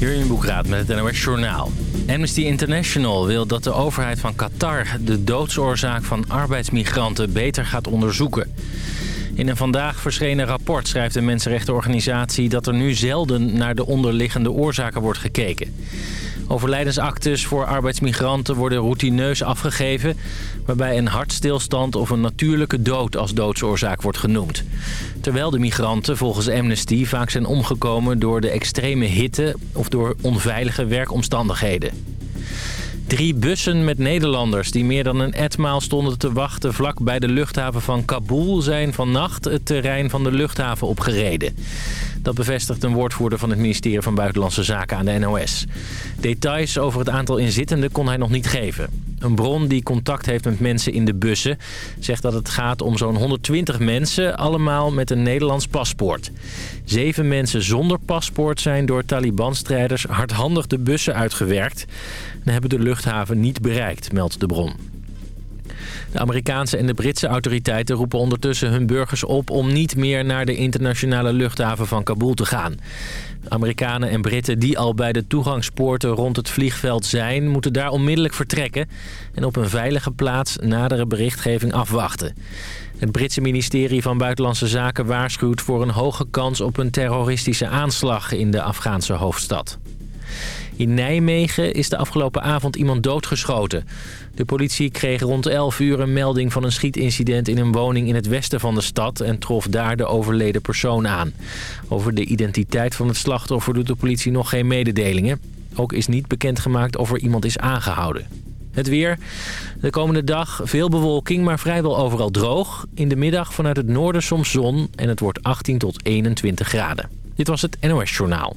Hier in Boekraad met het NOS Journaal. Amnesty International wil dat de overheid van Qatar de doodsoorzaak van arbeidsmigranten beter gaat onderzoeken. In een vandaag verschenen rapport schrijft de mensenrechtenorganisatie dat er nu zelden naar de onderliggende oorzaken wordt gekeken. Overlijdensactes voor arbeidsmigranten worden routineus afgegeven... waarbij een hartstilstand of een natuurlijke dood als doodsoorzaak wordt genoemd. Terwijl de migranten volgens Amnesty vaak zijn omgekomen door de extreme hitte... of door onveilige werkomstandigheden. Drie bussen met Nederlanders die meer dan een etmaal stonden te wachten vlak bij de luchthaven van Kabul zijn vannacht het terrein van de luchthaven opgereden. Dat bevestigt een woordvoerder van het ministerie van Buitenlandse Zaken aan de NOS. Details over het aantal inzittenden kon hij nog niet geven. Een bron die contact heeft met mensen in de bussen zegt dat het gaat om zo'n 120 mensen, allemaal met een Nederlands paspoort. Zeven mensen zonder paspoort zijn door Taliban-strijders hardhandig de bussen uitgewerkt en hebben de luchthaven niet bereikt, meldt de bron. De Amerikaanse en de Britse autoriteiten roepen ondertussen hun burgers op... om niet meer naar de internationale luchthaven van Kabul te gaan. Amerikanen en Britten die al bij de toegangspoorten rond het vliegveld zijn... moeten daar onmiddellijk vertrekken en op een veilige plaats nadere berichtgeving afwachten. Het Britse ministerie van Buitenlandse Zaken waarschuwt voor een hoge kans op een terroristische aanslag in de Afghaanse hoofdstad. In Nijmegen is de afgelopen avond iemand doodgeschoten. De politie kreeg rond 11 uur een melding van een schietincident in een woning in het westen van de stad... en trof daar de overleden persoon aan. Over de identiteit van het slachtoffer doet de politie nog geen mededelingen. Ook is niet bekendgemaakt of er iemand is aangehouden. Het weer. De komende dag veel bewolking, maar vrijwel overal droog. In de middag vanuit het noorden soms zon en het wordt 18 tot 21 graden. Dit was het NOS Journaal.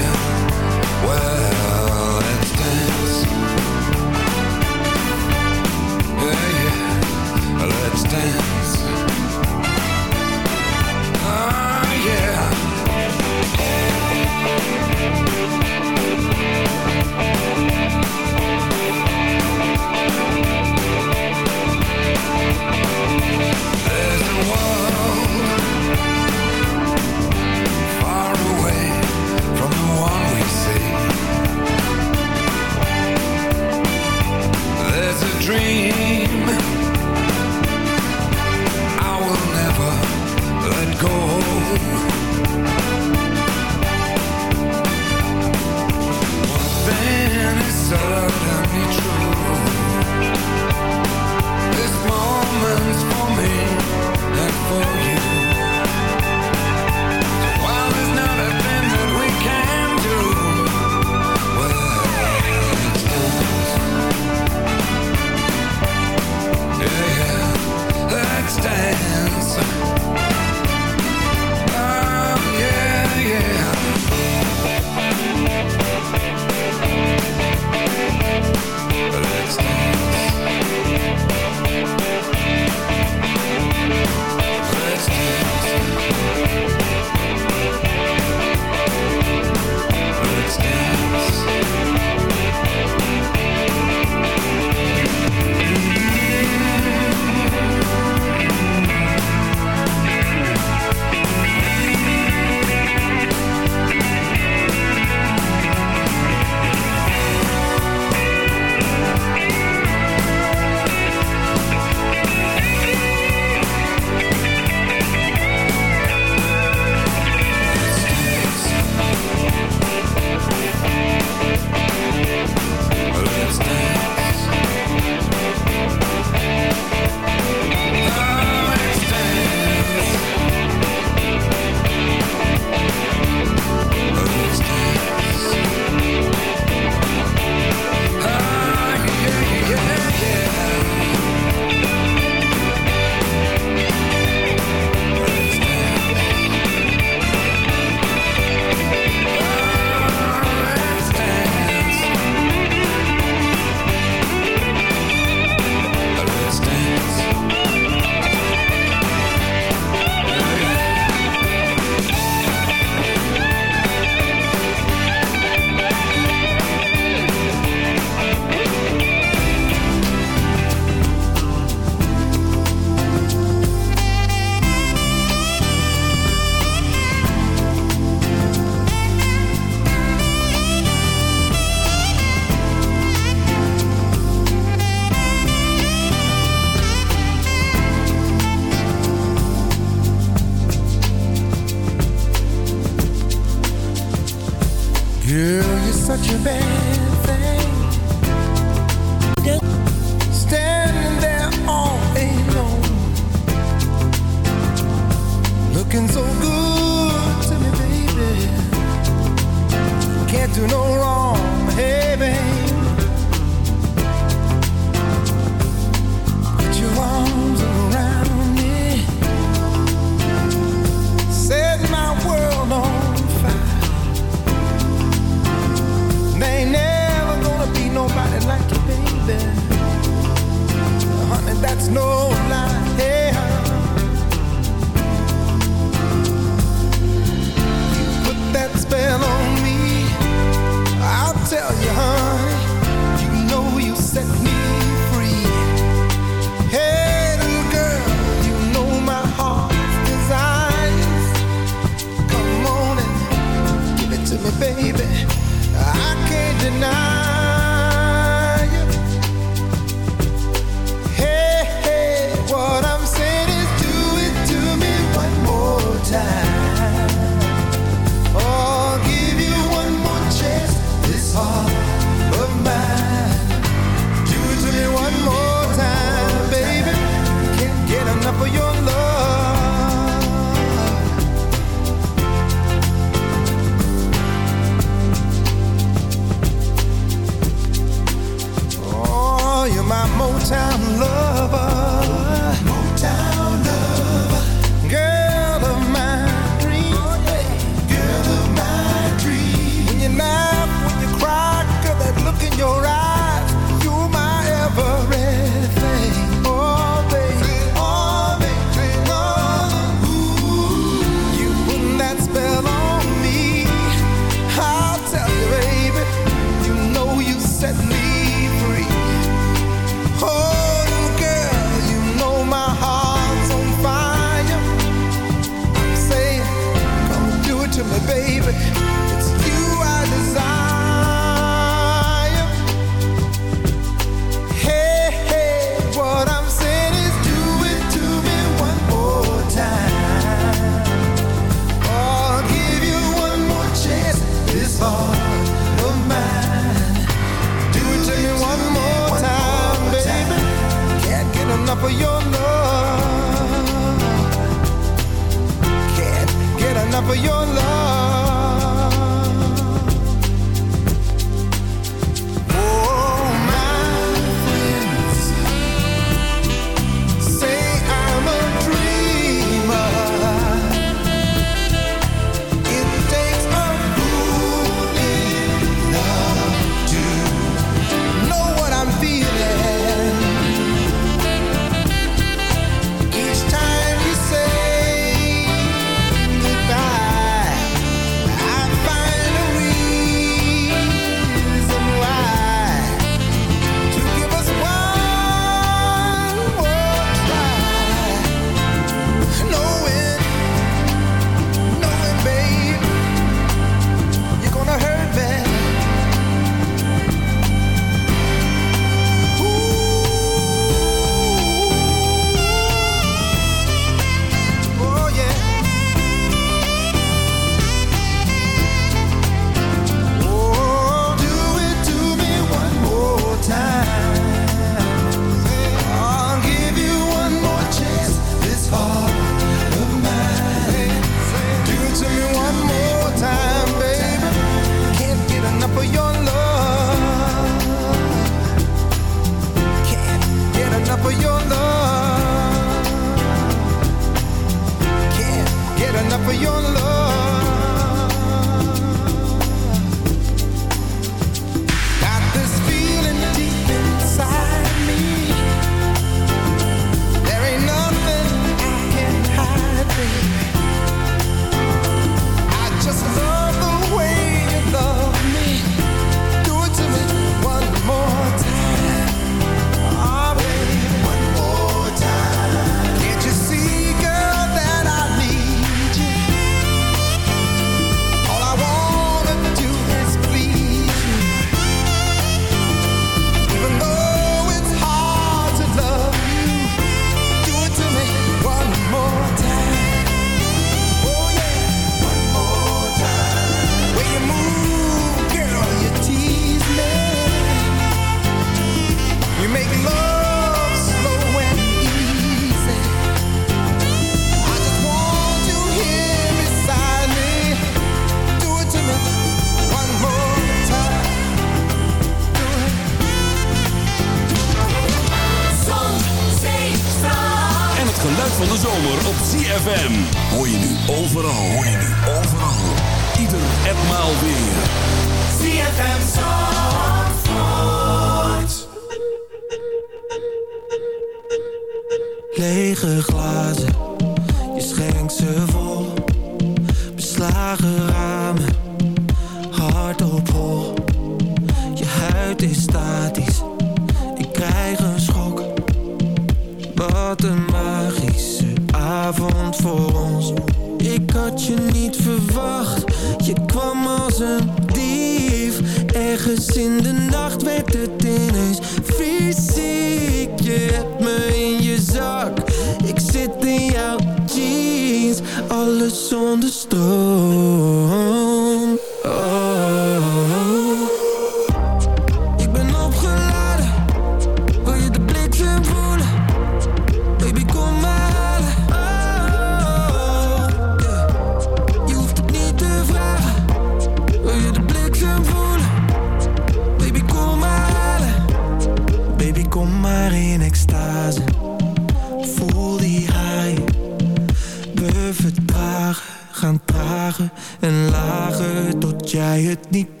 het niet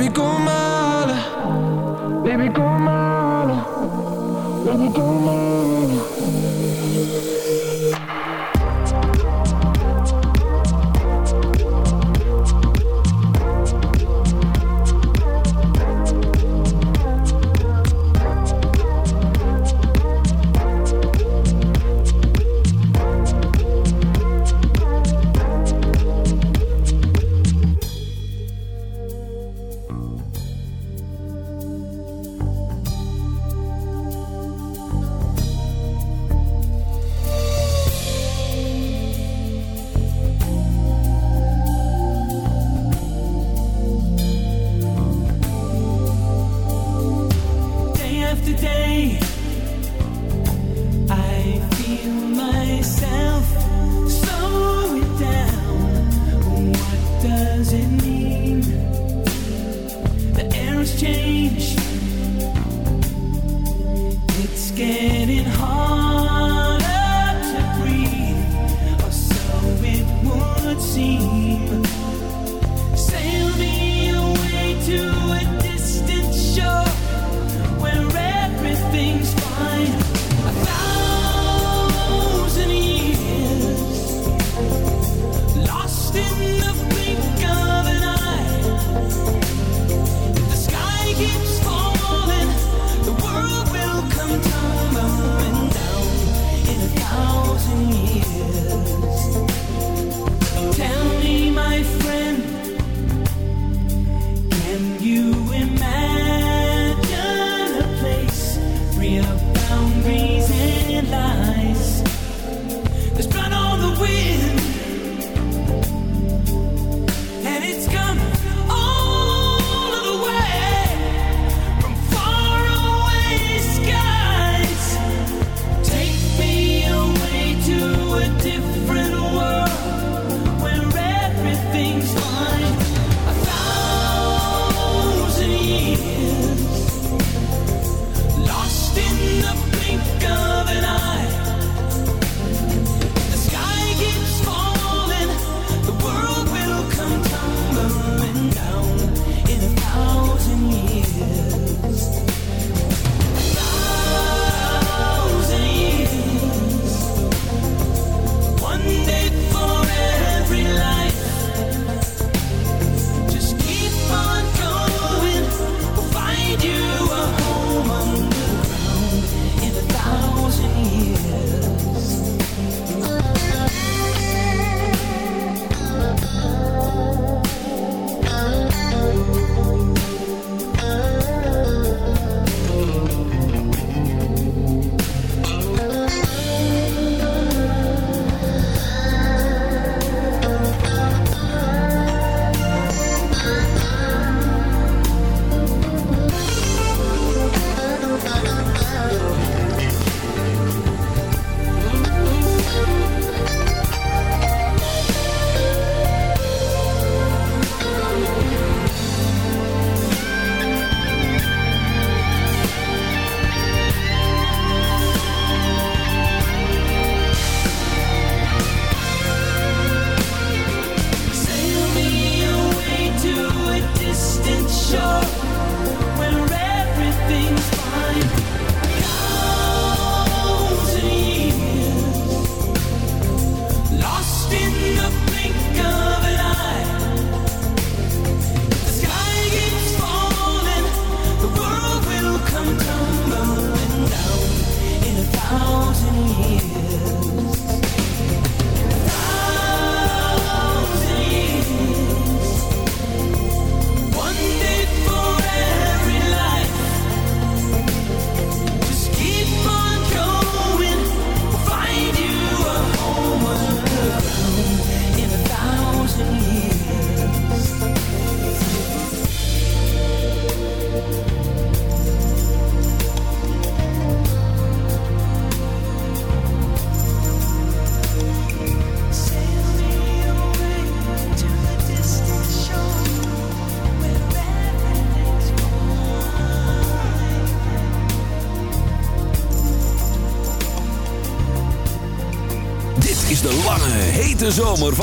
Baby, kom halen. Baby, kom halen. Baby, kom halen.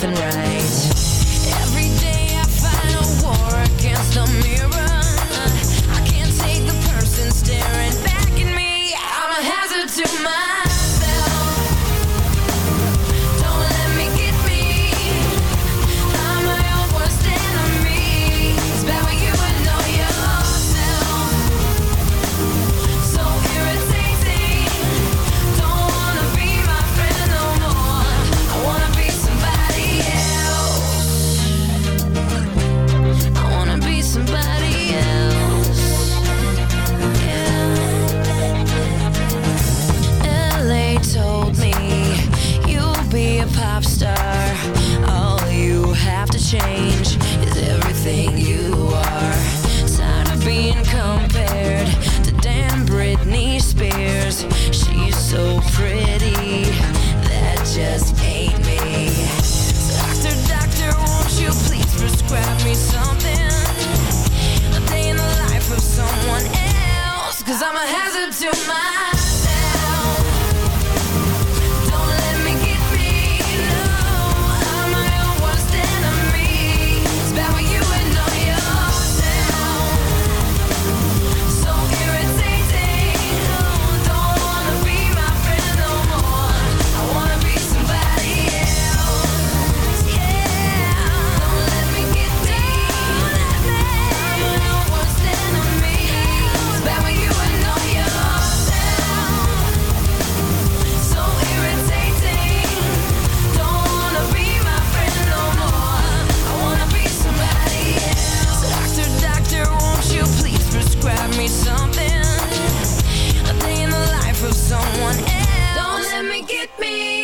nothing right. something. A day in the life of someone else. Don't let me get me.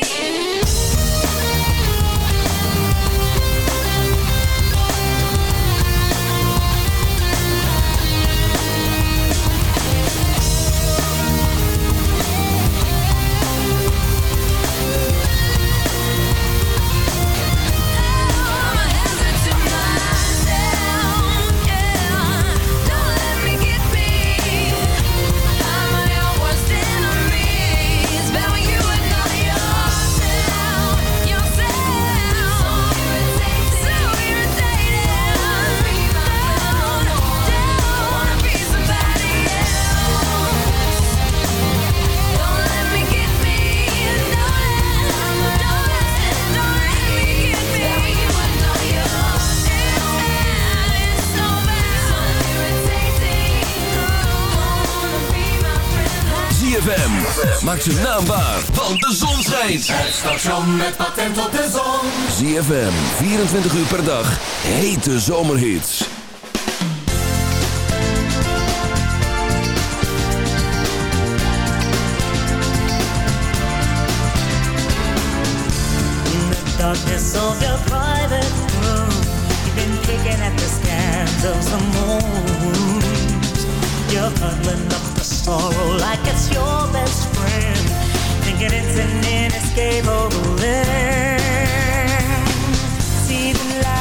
de zon schijnt. Het station met patent op de zon. ZFM, 24 uur per dag, hete zomerhits. In the darkness of your private room You've been kicking at the scans of the moon You're huddling up the sorrow like it's your best friend thinking it's an inescapable end. See the light.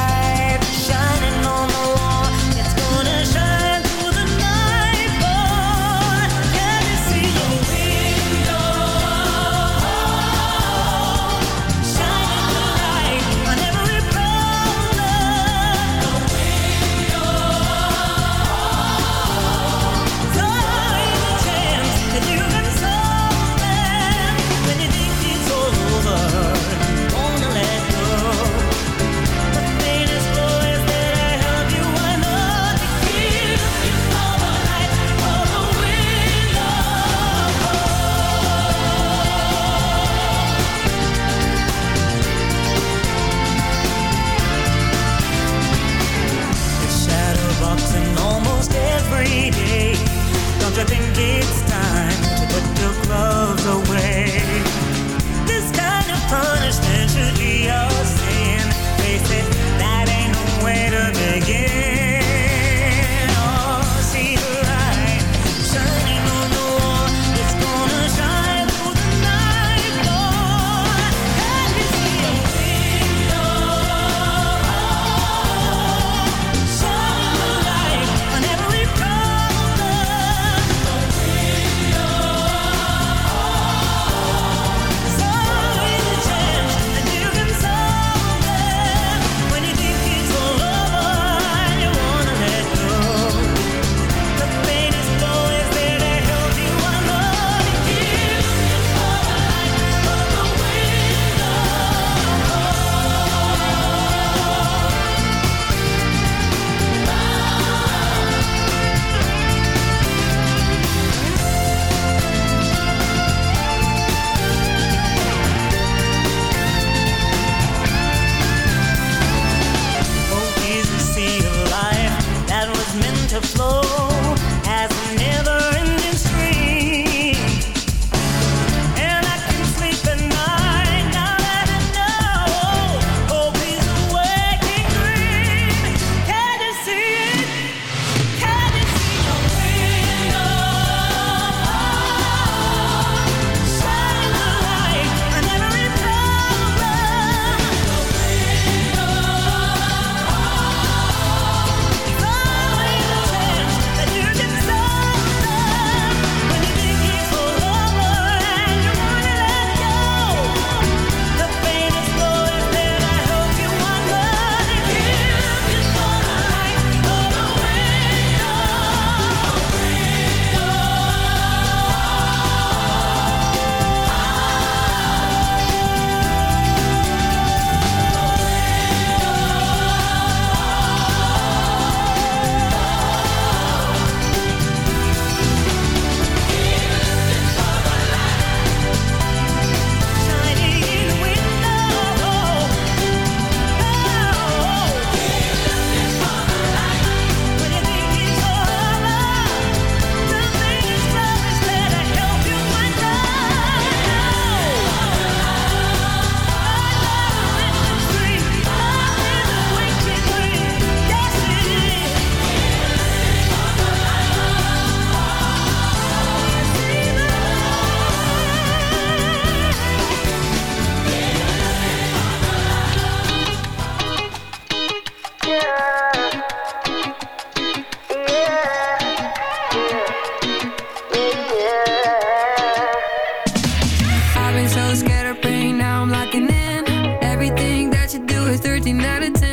15 out of 10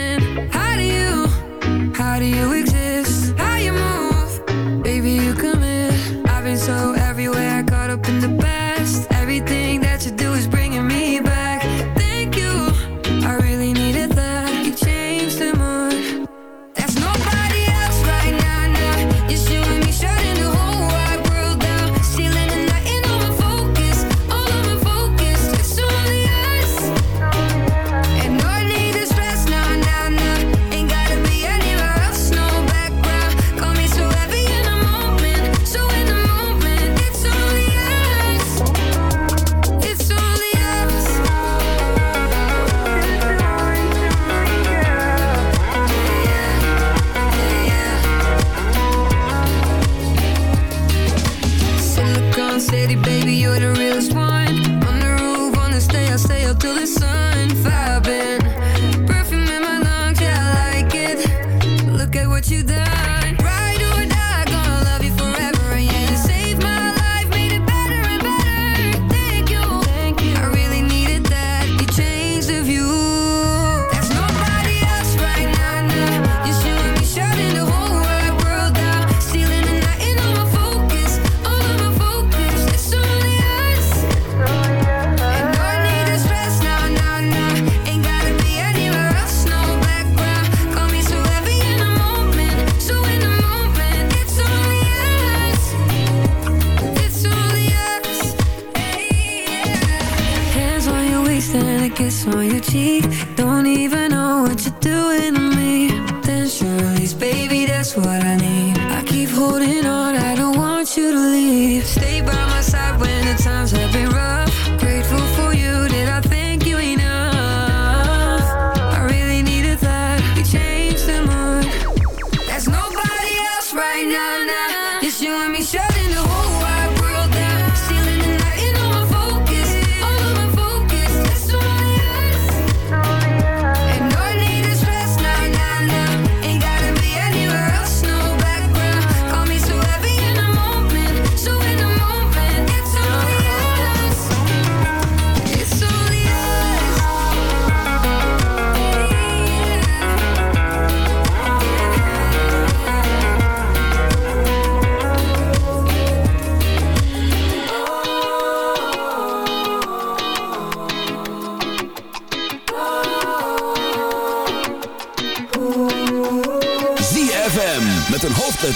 to leave. Stay by my side when the time's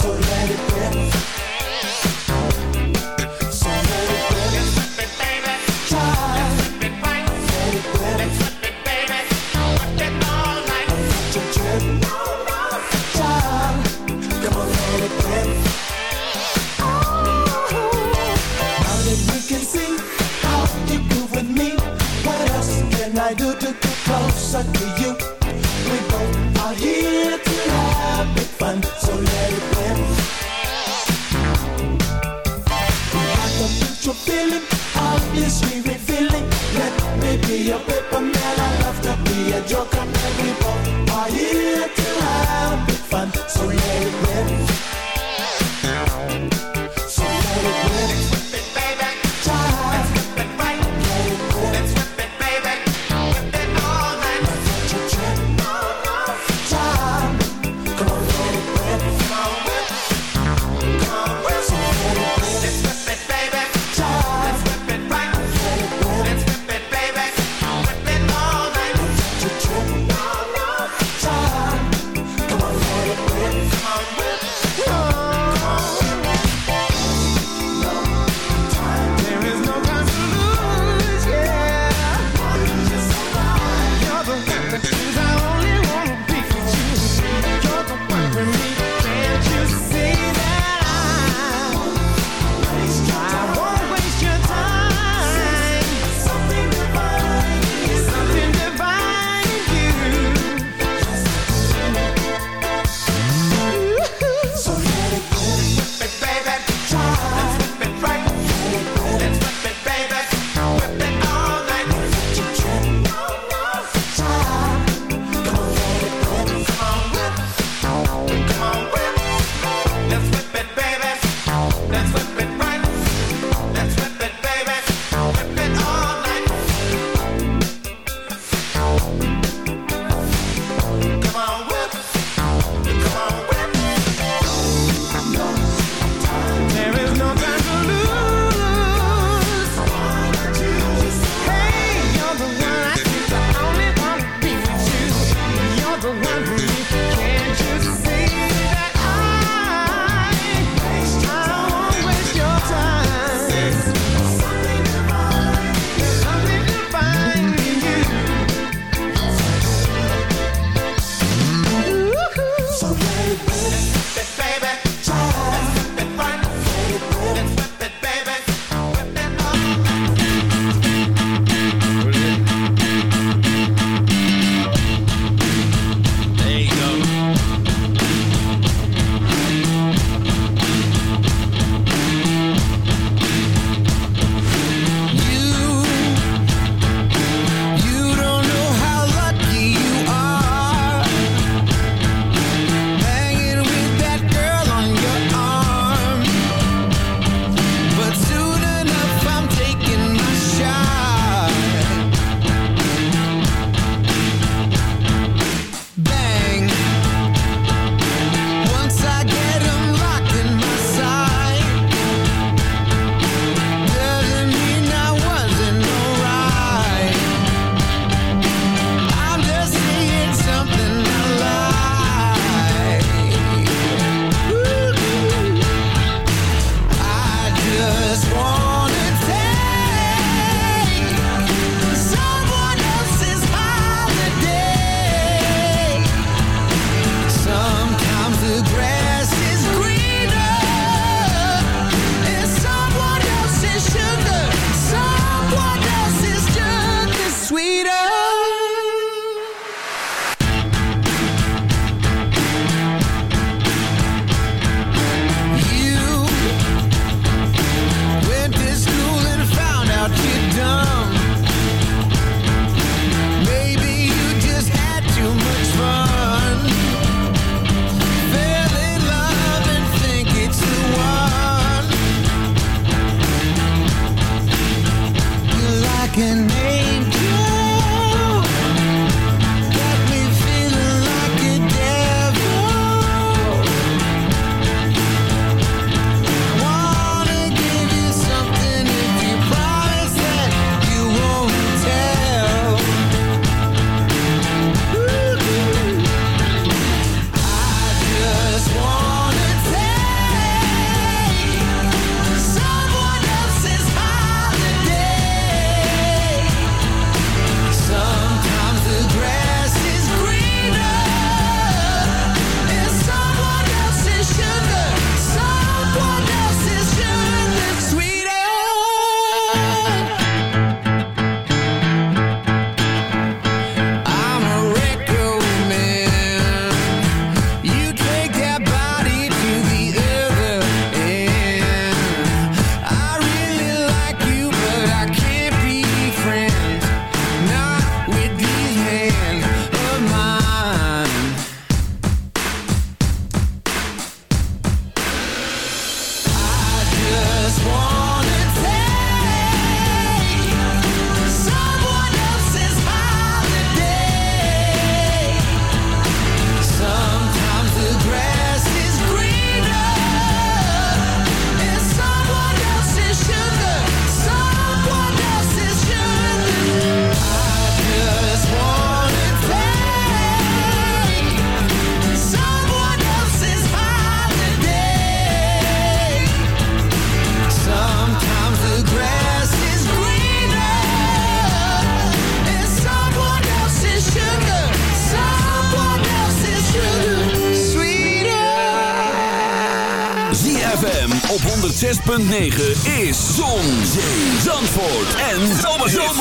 So let it closer to you. We both are here to have big fun, so let it win. I can mutual feeling, obviously revealing. Let me be your paper man. I love to be a joker, man. We both are here.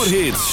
zomerhits.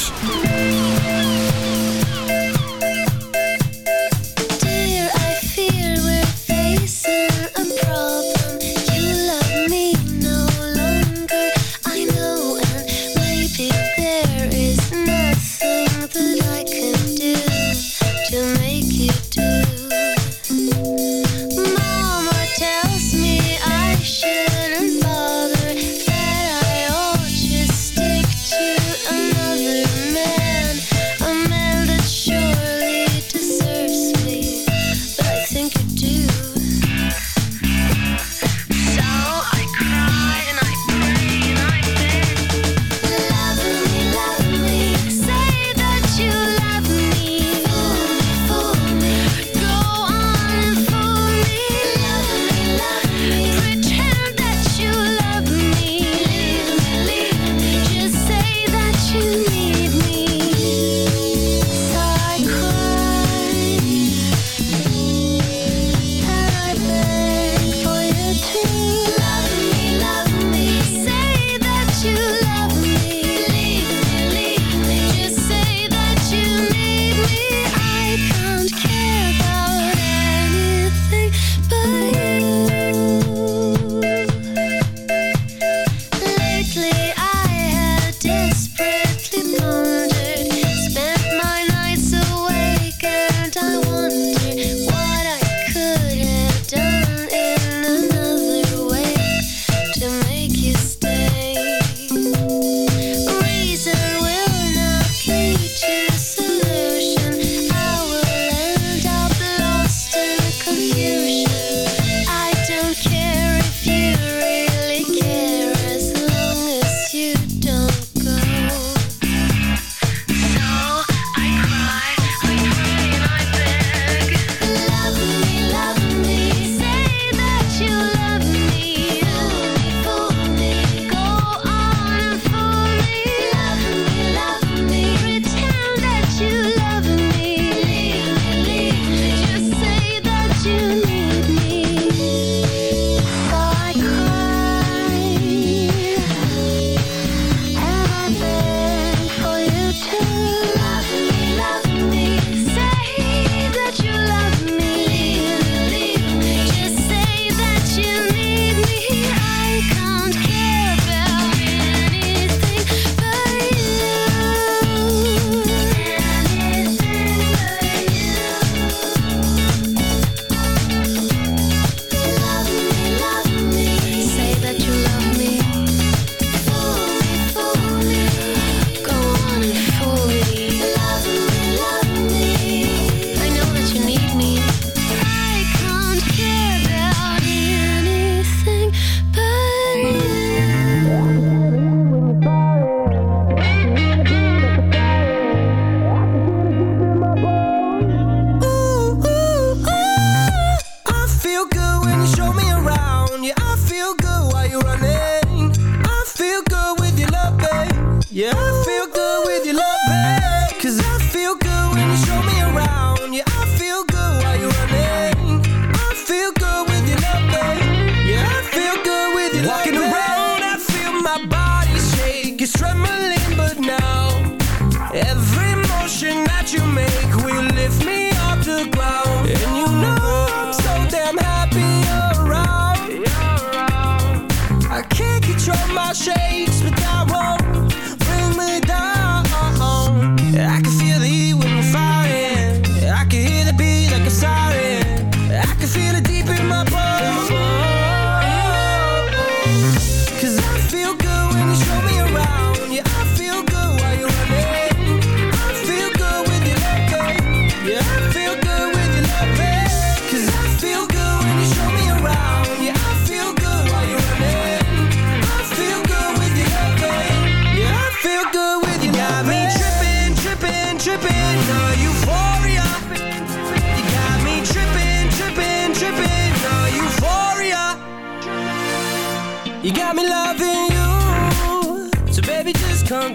You got me loving you. So baby just come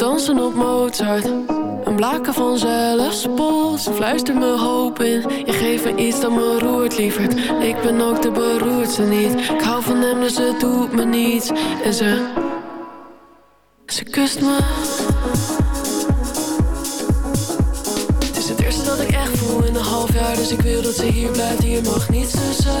Dansen op Mozart. Een blaken vanzelf spot. Ze fluistert me hoop in. Je geeft me iets dat me roert, lieverd. Ik ben ook de beroerdste niet. Ik hou van hem, dus het doet me niets. En ze... Ze kust me. Het is het eerste dat ik echt voel in een half jaar. Dus ik wil dat ze hier blijft. Hier mag niets tussen.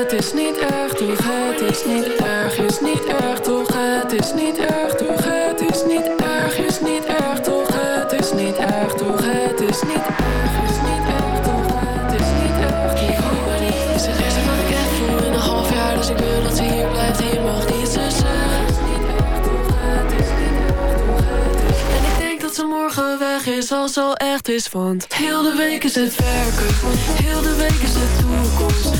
Het is niet erg toch, het is niet erg Is niet erg toch, het is niet erg toch Het is niet erg, is niet erg toch Het is niet erg toch, het is niet erg Is niet erg toch, het is niet erg Ik hoop maar niet Is het eerste wat ik echt voel in een half jaar Dus ik wil dat ze hier blijft, hier mag niets denk dat ze morgen weg is als ze al echt is Want heel de week is het werken Heel de week is de toekomst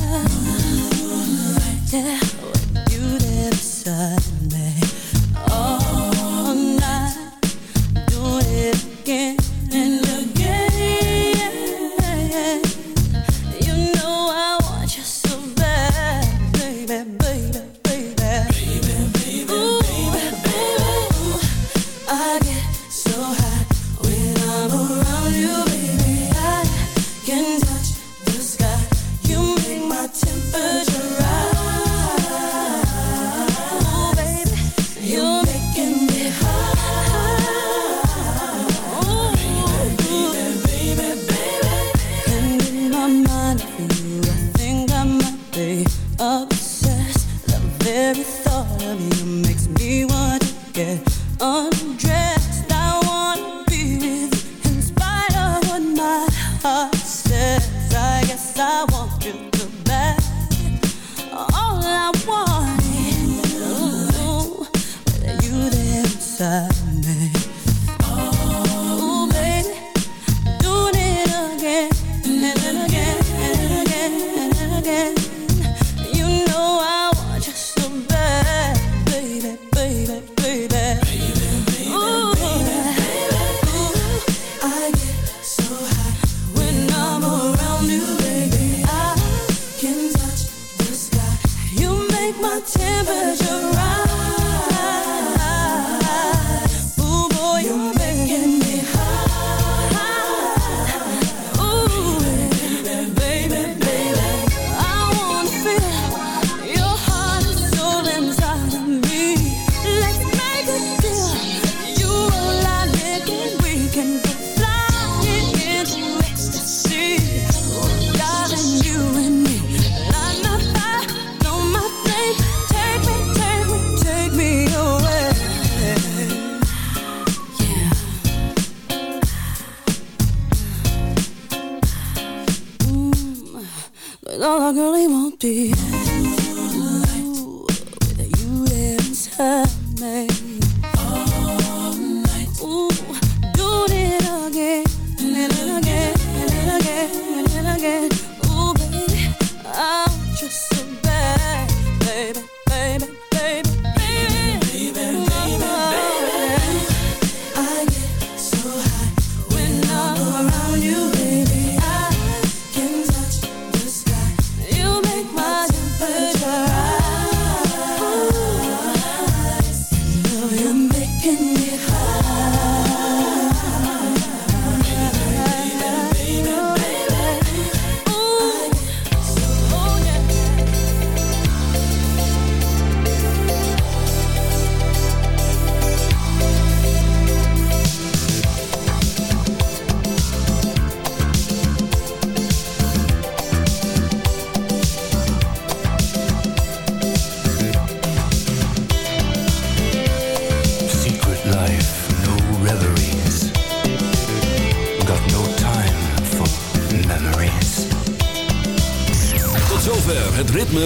One night, be